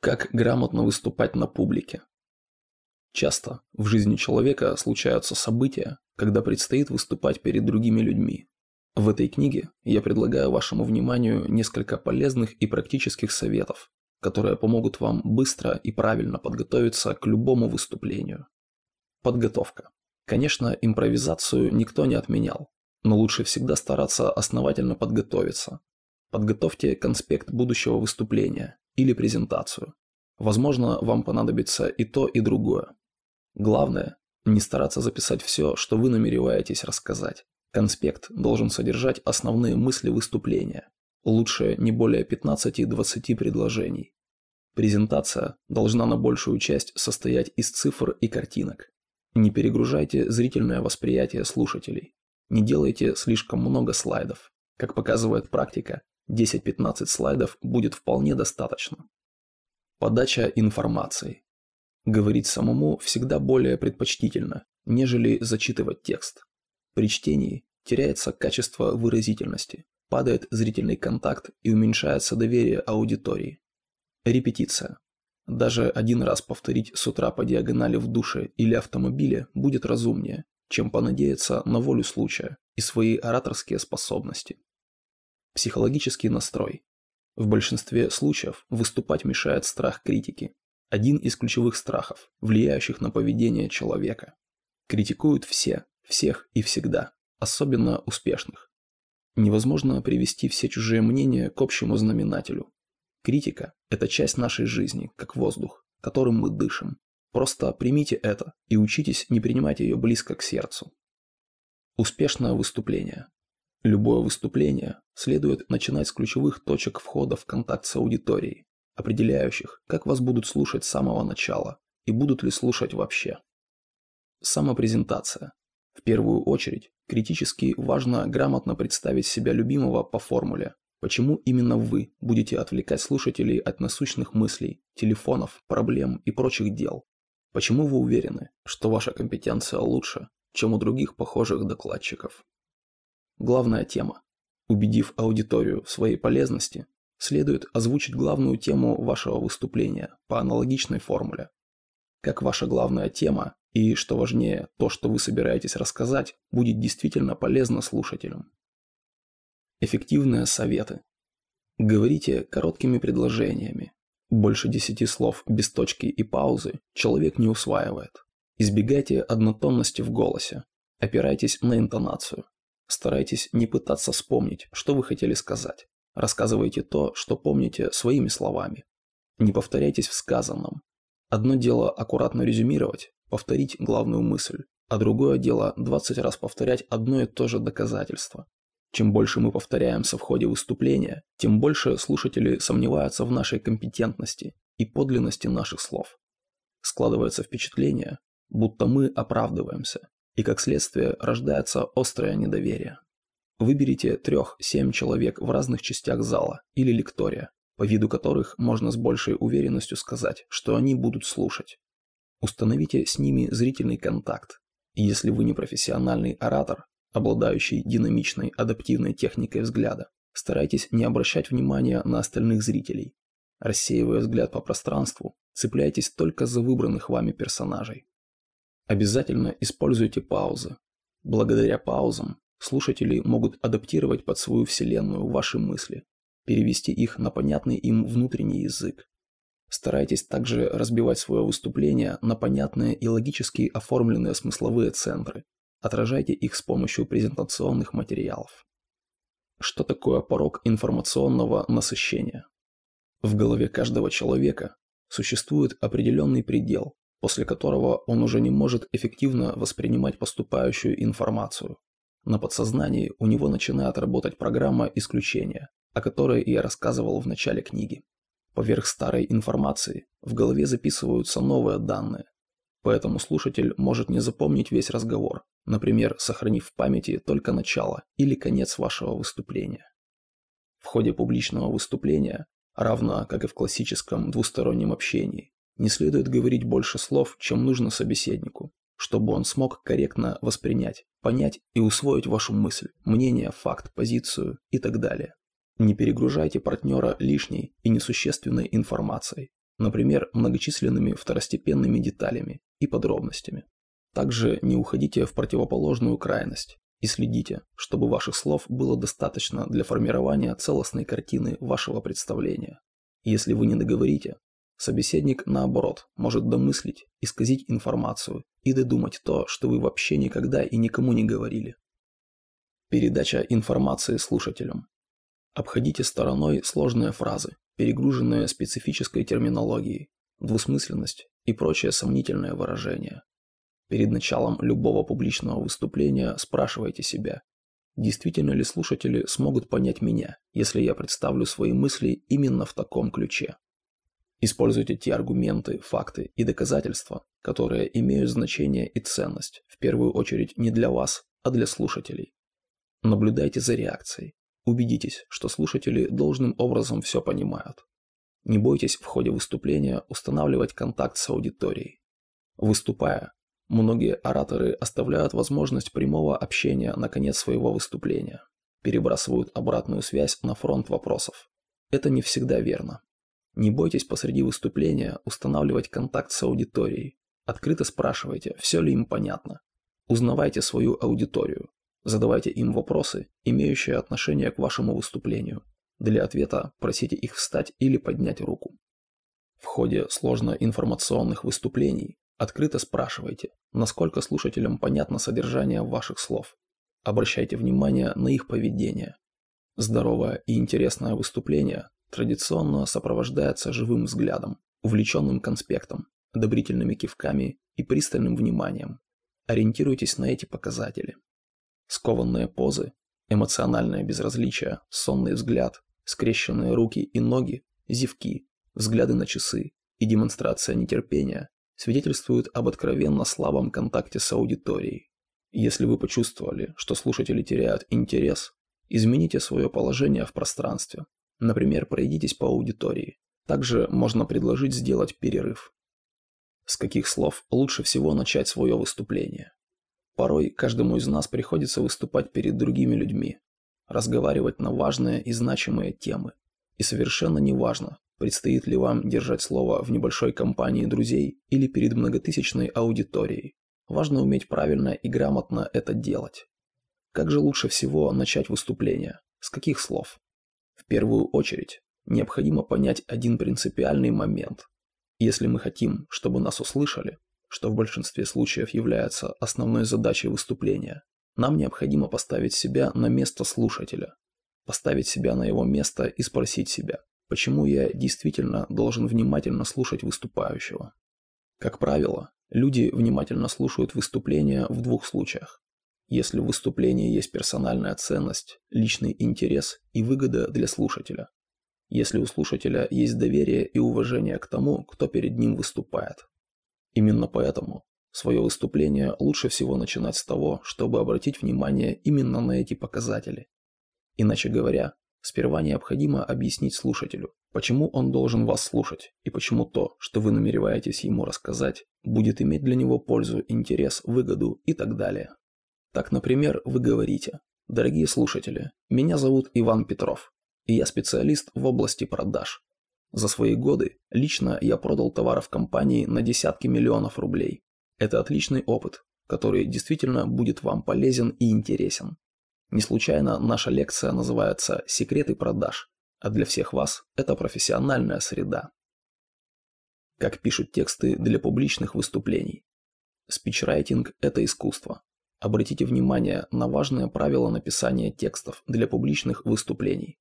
Как грамотно выступать на публике? Часто в жизни человека случаются события, когда предстоит выступать перед другими людьми. В этой книге я предлагаю вашему вниманию несколько полезных и практических советов, которые помогут вам быстро и правильно подготовиться к любому выступлению. Подготовка. Конечно, импровизацию никто не отменял, но лучше всегда стараться основательно подготовиться. Подготовьте конспект будущего выступления или презентацию. Возможно, вам понадобится и то, и другое. Главное, не стараться записать все, что вы намереваетесь рассказать. Конспект должен содержать основные мысли выступления. Лучше не более 15-20 предложений. Презентация должна на большую часть состоять из цифр и картинок. Не перегружайте зрительное восприятие слушателей. Не делайте слишком много слайдов. Как показывает практика, 10-15 слайдов будет вполне достаточно. Подача информации. Говорить самому всегда более предпочтительно, нежели зачитывать текст. При чтении теряется качество выразительности, падает зрительный контакт и уменьшается доверие аудитории. Репетиция. Даже один раз повторить с утра по диагонали в душе или автомобиле будет разумнее, чем понадеяться на волю случая и свои ораторские способности. Психологический настрой. В большинстве случаев выступать мешает страх критики. Один из ключевых страхов, влияющих на поведение человека. Критикуют все, всех и всегда, особенно успешных. Невозможно привести все чужие мнения к общему знаменателю. Критика – это часть нашей жизни, как воздух, которым мы дышим. Просто примите это и учитесь не принимать ее близко к сердцу. Успешное выступление. Любое выступление следует начинать с ключевых точек входа в контакт с аудиторией, определяющих, как вас будут слушать с самого начала и будут ли слушать вообще. Самопрезентация. В первую очередь, критически важно грамотно представить себя любимого по формуле Почему именно вы будете отвлекать слушателей от насущных мыслей, телефонов, проблем и прочих дел? Почему вы уверены, что ваша компетенция лучше, чем у других похожих докладчиков? Главная тема. Убедив аудиторию в своей полезности, следует озвучить главную тему вашего выступления по аналогичной формуле. Как ваша главная тема и, что важнее, то, что вы собираетесь рассказать, будет действительно полезно слушателям. Эффективные советы. Говорите короткими предложениями. Больше десяти слов без точки и паузы человек не усваивает. Избегайте однотонности в голосе. Опирайтесь на интонацию. Старайтесь не пытаться вспомнить, что вы хотели сказать. Рассказывайте то, что помните своими словами. Не повторяйтесь в сказанном. Одно дело аккуратно резюмировать, повторить главную мысль, а другое дело 20 раз повторять одно и то же доказательство. Чем больше мы повторяемся в ходе выступления, тем больше слушатели сомневаются в нашей компетентности и подлинности наших слов. Складывается впечатление, будто мы оправдываемся, и как следствие рождается острое недоверие. Выберите трех-семь человек в разных частях зала или лектория, по виду которых можно с большей уверенностью сказать, что они будут слушать. Установите с ними зрительный контакт. И если вы не профессиональный оратор, обладающий динамичной адаптивной техникой взгляда. Старайтесь не обращать внимания на остальных зрителей. Рассеивая взгляд по пространству, цепляйтесь только за выбранных вами персонажей. Обязательно используйте паузы. Благодаря паузам слушатели могут адаптировать под свою вселенную ваши мысли, перевести их на понятный им внутренний язык. Старайтесь также разбивать свое выступление на понятные и логически оформленные смысловые центры, Отражайте их с помощью презентационных материалов. Что такое порог информационного насыщения? В голове каждого человека существует определенный предел, после которого он уже не может эффективно воспринимать поступающую информацию. На подсознании у него начинает работать программа исключения, о которой я рассказывал в начале книги. Поверх старой информации в голове записываются новые данные, Поэтому слушатель может не запомнить весь разговор, например, сохранив в памяти только начало или конец вашего выступления. В ходе публичного выступления, равно как и в классическом двустороннем общении, не следует говорить больше слов, чем нужно собеседнику, чтобы он смог корректно воспринять, понять и усвоить вашу мысль, мнение, факт, позицию и так далее. Не перегружайте партнера лишней и несущественной информацией. например, многочисленными второстепенными деталями и подробностями. Также не уходите в противоположную крайность и следите, чтобы ваших слов было достаточно для формирования целостной картины вашего представления. Если вы не договорите, собеседник, наоборот, может домыслить, исказить информацию и додумать то, что вы вообще никогда и никому не говорили. Передача информации слушателям. Обходите стороной сложные фразы, перегруженные специфической терминологией, двусмысленность и прочие сомнительные выражения. Перед началом любого публичного выступления спрашивайте себя, действительно ли слушатели смогут понять меня, если я представлю свои мысли именно в таком ключе. Используйте те аргументы, факты и доказательства, которые имеют значение и ценность, в первую очередь не для вас, а для слушателей. Наблюдайте за реакцией. Убедитесь, что слушатели должным образом все понимают. Не бойтесь в ходе выступления устанавливать контакт с аудиторией. Выступая, Многие ораторы оставляют возможность прямого общения на конец своего выступления, перебрасывают обратную связь на фронт вопросов. Это не всегда верно. Не бойтесь посреди выступления устанавливать контакт с аудиторией. Открыто спрашивайте, все ли им понятно. Узнавайте свою аудиторию. Задавайте им вопросы, имеющие отношение к вашему выступлению. Для ответа просите их встать или поднять руку. В ходе сложно информационных выступлений Открыто спрашивайте, насколько слушателям понятно содержание ваших слов. Обращайте внимание на их поведение. Здоровое и интересное выступление традиционно сопровождается живым взглядом, увлеченным конспектом, одобрительными кивками и пристальным вниманием. Ориентируйтесь на эти показатели. Скованные позы, эмоциональное безразличие, сонный взгляд, скрещенные руки и ноги, зевки, взгляды на часы и демонстрация нетерпения свидетельствуют об откровенно слабом контакте с аудиторией. Если вы почувствовали, что слушатели теряют интерес, измените свое положение в пространстве. Например, пройдитесь по аудитории. Также можно предложить сделать перерыв. С каких слов лучше всего начать свое выступление? Порой каждому из нас приходится выступать перед другими людьми, разговаривать на важные и значимые темы. И совершенно неважно, Предстоит ли вам держать слово в небольшой компании друзей или перед многотысячной аудиторией? Важно уметь правильно и грамотно это делать. Как же лучше всего начать выступление? С каких слов? Первую очередь, необходимо понять один принципиальный момент. Если мы хотим, чтобы нас услышали, что в большинстве случаев является основной задачей выступления, нам необходимо поставить себя на место слушателя, поставить себя на его место и спросить себя, почему я действительно должен внимательно слушать выступающего. Как правило, люди внимательно слушают выступления в двух случаях. Если в выступлении есть персональная ценность, личный интерес и выгода для слушателя. Если у слушателя есть доверие и уважение к тому, кто перед ним выступает. Именно поэтому свое выступление лучше всего начинать с того, чтобы обратить внимание именно на эти показатели. Иначе говоря, Сперва необходимо объяснить слушателю, почему он должен вас слушать, и почему то, что вы намереваетесь ему рассказать, будет иметь для него пользу, интерес, выгоду и так далее. Так, например, вы говорите «Дорогие слушатели, меня зовут Иван Петров, и я специалист в области продаж. За свои годы лично я продал товаров компании на десятки миллионов рублей. Это отличный опыт, который действительно будет вам полезен и интересен. Не случайно наша лекция называется «Секреты продаж», а для всех вас это профессиональная среда. Как пишут тексты для публичных выступлений. Спичрайтинг – это искусство. Обратите внимание на важное правило написания текстов для публичных выступлений.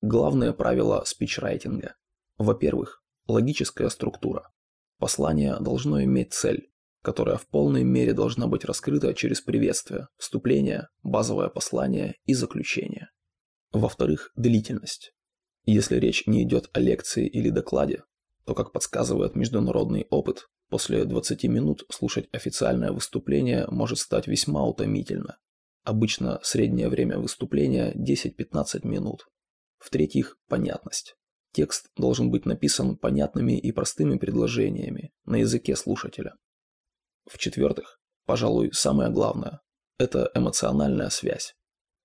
Главное правило спичрайтинга. Во-первых, логическая структура. Послание должно иметь цель, которая в полной мере должна быть раскрыта через приветствие, вступление, базовое послание и заключение. Во-вторых, длительность. Если речь не идет о лекции или докладе, то, как подсказывает международный опыт, после 20 минут слушать официальное выступление может стать весьма утомительно. Обычно среднее время выступления 10-15 минут. В-третьих, понятность. Текст должен быть написан понятными и простыми предложениями на языке слушателя. В-четвертых, пожалуй, самое главное – это эмоциональная связь.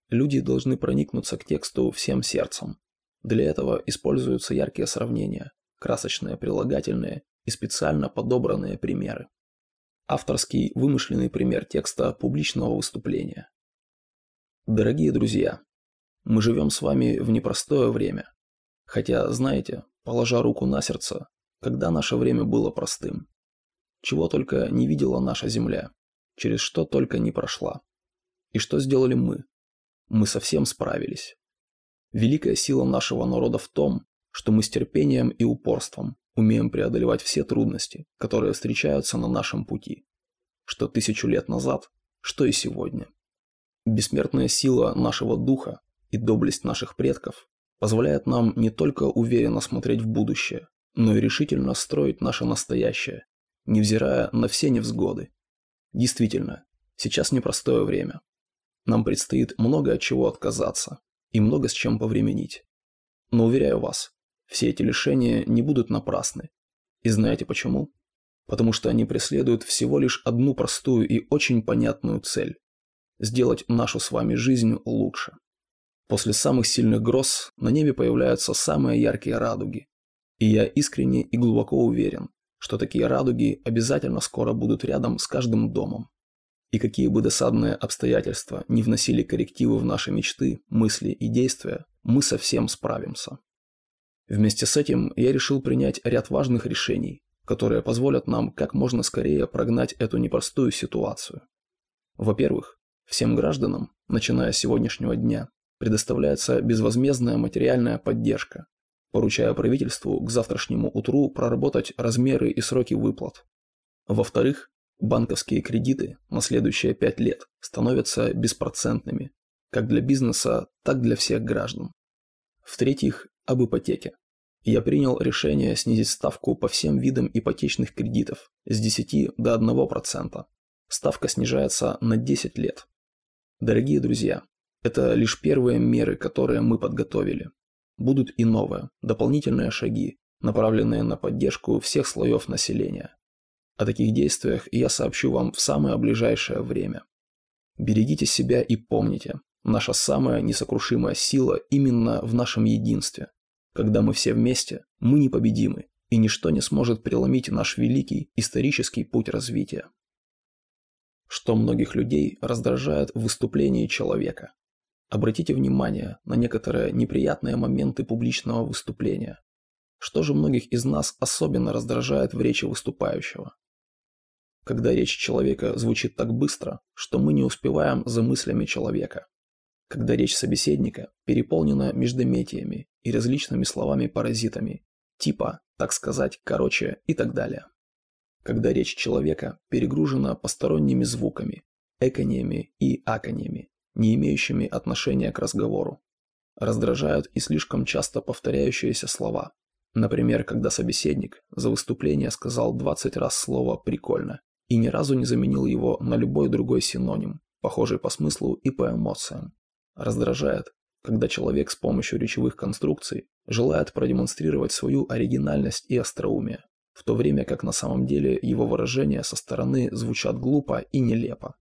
Люди должны проникнуться к тексту всем сердцем. Для этого используются яркие сравнения, красочные прилагательные и специально подобранные примеры. Авторский вымышленный пример текста публичного выступления. Дорогие друзья, мы живем с вами в непростое время. Хотя, знаете, положа руку на сердце, когда наше время было простым. Чего только не видела наша Земля, через что только не прошла. И что сделали мы? Мы совсем справились. Великая сила нашего народа в том, что мы с терпением и упорством умеем преодолевать все трудности, которые встречаются на нашем пути. Что тысячу лет назад, что и сегодня. Бессмертная сила нашего духа и доблесть наших предков позволяет нам не только уверенно смотреть в будущее, но и решительно строить наше настоящее, невзирая на все невзгоды. Действительно, сейчас непростое время. Нам предстоит много от чего отказаться и много с чем повременить. Но уверяю вас, все эти лишения не будут напрасны. И знаете почему? Потому что они преследуют всего лишь одну простую и очень понятную цель – сделать нашу с вами жизнь лучше. После самых сильных гроз на небе появляются самые яркие радуги. И я искренне и глубоко уверен, что такие радуги обязательно скоро будут рядом с каждым домом. И какие бы досадные обстоятельства не вносили коррективы в наши мечты, мысли и действия, мы совсем справимся. Вместе с этим я решил принять ряд важных решений, которые позволят нам как можно скорее прогнать эту непростую ситуацию. Во-первых, всем гражданам, начиная с сегодняшнего дня, предоставляется безвозмездная материальная поддержка, поручая правительству к завтрашнему утру проработать размеры и сроки выплат. Во-вторых, банковские кредиты на следующие пять лет становятся беспроцентными, как для бизнеса, так для всех граждан. В-третьих, об ипотеке. Я принял решение снизить ставку по всем видам ипотечных кредитов с 10 до 1%. Ставка снижается на 10 лет. Дорогие друзья, это лишь первые меры, которые мы подготовили. Будут и новые, дополнительные шаги, направленные на поддержку всех слоев населения. О таких действиях я сообщу вам в самое ближайшее время. Берегите себя и помните, Наша самая несокрушимая сила именно в нашем единстве. Когда мы все вместе, мы непобедимы, и ничто не сможет преломить наш великий исторический путь развития. Что многих людей раздражает в выступлении человека. Обратите внимание на некоторые неприятные моменты публичного выступления. Что же многих из нас особенно раздражает в речи выступающего? Когда речь человека звучит так быстро, что мы не успеваем за мыслями человека когда речь собеседника переполнена междометиями и различными словами-паразитами, типа, так сказать, короче и так далее. Когда речь человека перегружена посторонними звуками, эканиями и аканиями, не имеющими отношения к разговору. Раздражают и слишком часто повторяющиеся слова. Например, когда собеседник за выступление сказал 20 раз слово «прикольно» и ни разу не заменил его на любой другой синоним, похожий по смыслу и по эмоциям. Раздражает, когда человек с помощью речевых конструкций желает продемонстрировать свою оригинальность и остроумие, в то время как на самом деле его выражения со стороны звучат глупо и нелепо.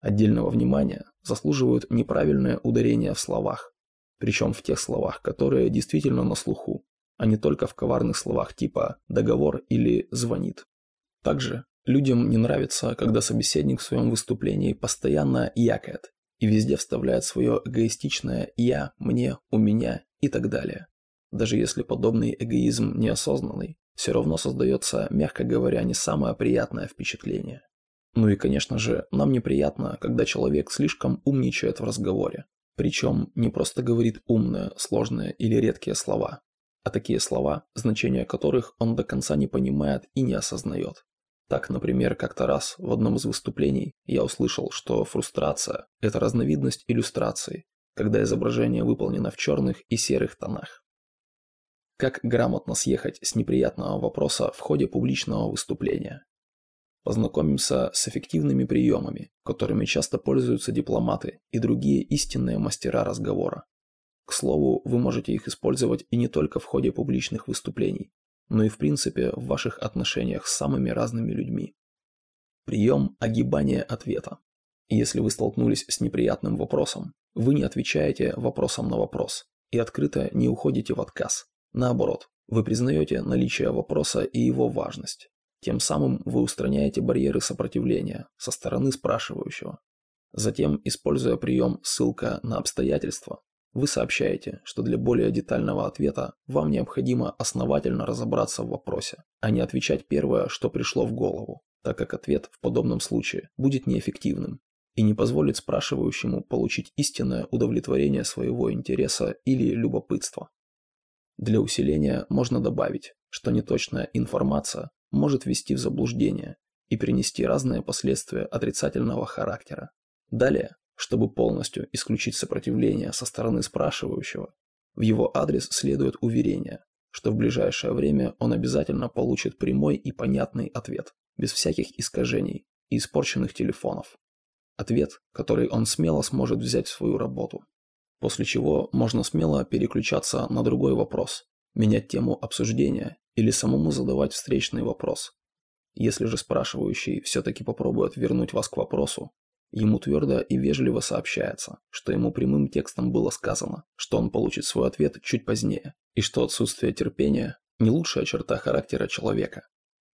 Отдельного внимания заслуживают неправильные ударения в словах, причем в тех словах, которые действительно на слуху, а не только в коварных словах типа «договор» или «звонит». Также людям не нравится, когда собеседник в своем выступлении постоянно якает и везде вставляет свое эгоистичное «я», «мне», «у меня» и так далее. Даже если подобный эгоизм неосознанный, все равно создается, мягко говоря, не самое приятное впечатление. Ну и, конечно же, нам неприятно, когда человек слишком умничает в разговоре. Причем не просто говорит умные, сложные или редкие слова, а такие слова, значения которых он до конца не понимает и не осознает. Так, например, как-то раз в одном из выступлений я услышал, что фрустрация – это разновидность иллюстрации, когда изображение выполнено в черных и серых тонах. Как грамотно съехать с неприятного вопроса в ходе публичного выступления? Познакомимся с эффективными приемами, которыми часто пользуются дипломаты и другие истинные мастера разговора. К слову, вы можете их использовать и не только в ходе публичных выступлений, но и в принципе в ваших отношениях с самыми разными людьми. Прием огибания ответа. Если вы столкнулись с неприятным вопросом, вы не отвечаете вопросом на вопрос и открыто не уходите в отказ. Наоборот, Вы признаете наличие вопроса и его важность. Тем самым вы устраняете барьеры сопротивления со стороны спрашивающего. Затем, используя прием «ссылка на обстоятельства», вы сообщаете, что для более детального ответа вам необходимо основательно разобраться в вопросе, а не отвечать первое, что пришло в голову, так как ответ в подобном случае будет неэффективным и не позволит спрашивающему получить истинное удовлетворение своего интереса или любопытства. Для усиления можно добавить, что неточная информация может ввести в заблуждение и принести разные последствия отрицательного характера. Далее, чтобы полностью исключить сопротивление со стороны спрашивающего, в его адрес следует уверение, что в ближайшее время он обязательно получит прямой и понятный ответ, без всяких искажений и испорченных телефонов. Ответ, который он смело сможет взять в свою работу. После чего можно смело переключаться на другой вопрос, менять тему обсуждения или самому задавать встречный вопрос. Если же спрашивающий все-таки попробует вернуть вас к вопросу, Ему твердо и вежливо сообщается, что ему прямым текстом было сказано, что он получит свой ответ чуть позднее, и что отсутствие терпения – не лучшая черта характера человека.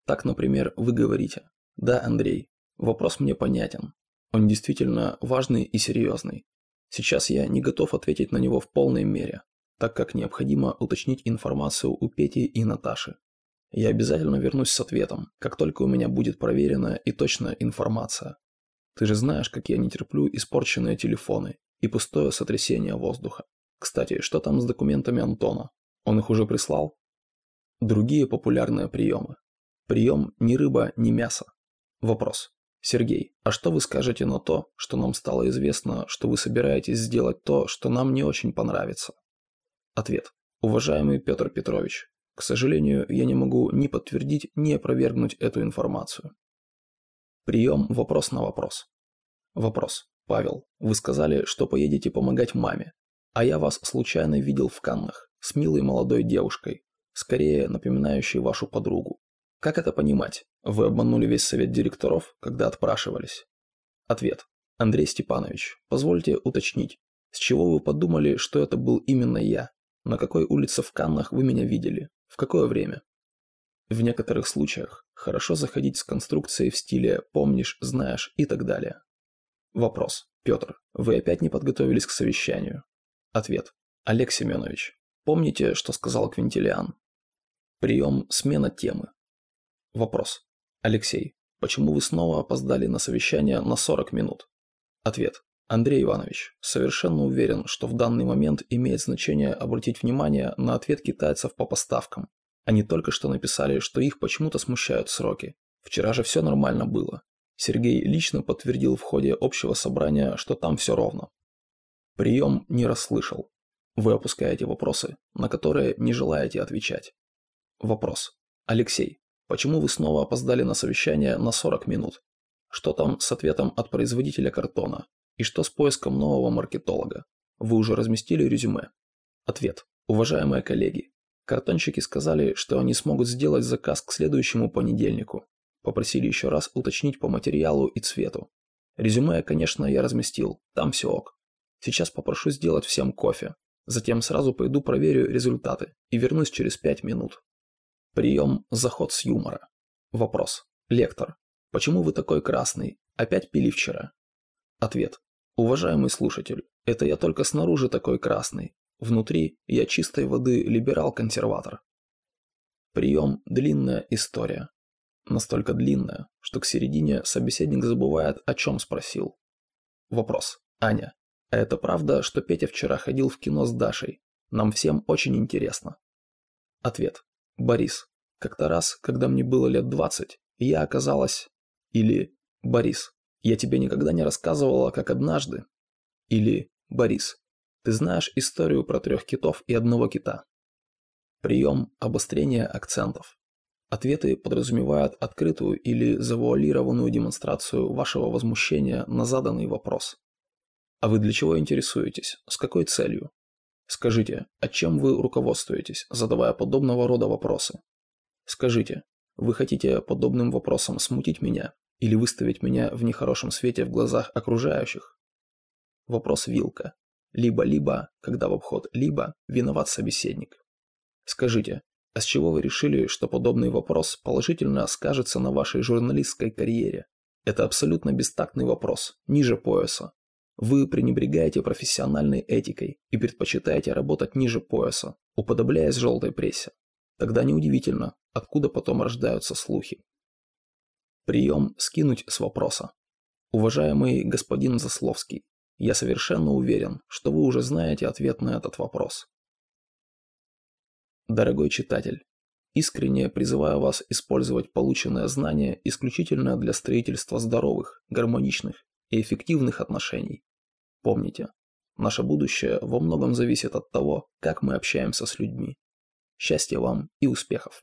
Так, например, вы говорите «Да, Андрей, вопрос мне понятен. Он действительно важный и серьезный. Сейчас я не готов ответить на него в полной мере, так как необходимо уточнить информацию у Пети и Наташи. Я обязательно вернусь с ответом, как только у меня будет проверенная и точная информация. Ты же знаешь, как я не терплю испорченные телефоны и пустое сотрясение воздуха. Кстати, что там с документами Антона? Он их уже прислал? Другие популярные приемы. Прием ни рыба, ни мясо. Вопрос. Сергей, а что вы скажете на то, что нам стало известно, что вы собираетесь сделать то, что нам не очень понравится? Ответ. Уважаемый Петр Петрович, к сожалению, я не могу ни подтвердить, ни опровергнуть эту информацию. Прием вопрос на вопрос. Вопрос. Павел, вы сказали, что поедете помогать маме, а я вас случайно видел в Каннах с милой молодой девушкой, скорее напоминающей вашу подругу. Как это понимать? Вы обманули весь совет директоров, когда отпрашивались? Ответ. Андрей Степанович, позвольте уточнить, с чего вы подумали, что это был именно я? На какой улице в Каннах вы меня видели? В какое время? В некоторых случаях хорошо заходить с конструкцией в стиле «помнишь», «знаешь» и так далее. Вопрос. Петр, вы опять не подготовились к совещанию? Ответ. Олег Семенович, помните, что сказал Квинтилиан? Прием «смена темы». Вопрос. Алексей, почему вы снова опоздали на совещание на 40 минут? Ответ. Андрей Иванович, совершенно уверен, что в данный момент имеет значение обратить внимание на ответ китайцев по поставкам, они только что написали, что их почему-то смущают сроки. Вчера же все нормально было. Сергей лично подтвердил в ходе общего собрания, что там все ровно. Прием не расслышал. Вы опускаете вопросы, на которые не желаете отвечать. Вопрос. Алексей, почему вы снова опоздали на совещание на 40 минут? Что там с ответом от производителя картона? И что с поиском нового маркетолога? Вы уже разместили резюме? Ответ. Уважаемые коллеги, Картонщики сказали, что они смогут сделать заказ к следующему понедельнику. Попросили еще раз уточнить по материалу и цвету. Резюме, конечно, я разместил, там все ок. Сейчас попрошу сделать всем кофе. Затем сразу пойду проверю результаты и вернусь через пять минут. Прием «Заход с юмора». Вопрос. Лектор. Почему вы такой красный? Опять пили вчера? Ответ. Уважаемый слушатель, это я только снаружи такой красный, Внутри я чистой воды либерал-консерватор. Прием – длинная история. Настолько длинная, что к середине собеседник забывает, о чем спросил. Вопрос. Аня, а это правда, что Петя вчера ходил в кино с Дашей? Нам всем очень интересно. Ответ. Борис. Как-то раз, когда мне было лет 20, я оказалась... Или Борис. Я тебе никогда не рассказывала, как однажды. Или Борис. Ты знаешь историю про трех китов и одного кита. Прием обострения акцентов. Ответы подразумевают открытую или завуалированную демонстрацию вашего возмущения на заданный вопрос. А вы для чего интересуетесь? С какой целью? Скажите, а чем вы руководствуетесь, задавая подобного рода вопросы? Скажите, вы хотите подобным вопросом смутить меня или выставить меня в нехорошем свете в глазах окружающих? Вопрос вилка. Либо-либо, когда в обход либо, виноват собеседник. Скажите, А с чего вы решили, что подобный вопрос положительно скажется на вашей журналистской карьере? Это абсолютно бестактный вопрос, ниже пояса. Вы пренебрегаете профессиональной этикой и предпочитаете работать ниже пояса, уподобляясь желтой прессе. Тогда неудивительно, откуда потом рождаются слухи. Прием «скинуть с вопроса». Уважаемый господин Засловский, я совершенно уверен, что вы уже знаете ответ на этот вопрос. Дорогой читатель, искренне призываю вас использовать полученное знание исключительно для строительства здоровых, гармоничных и эффективных отношений. Помните, наше будущее во многом зависит от того, как мы общаемся с людьми. Счастья вам и успехов!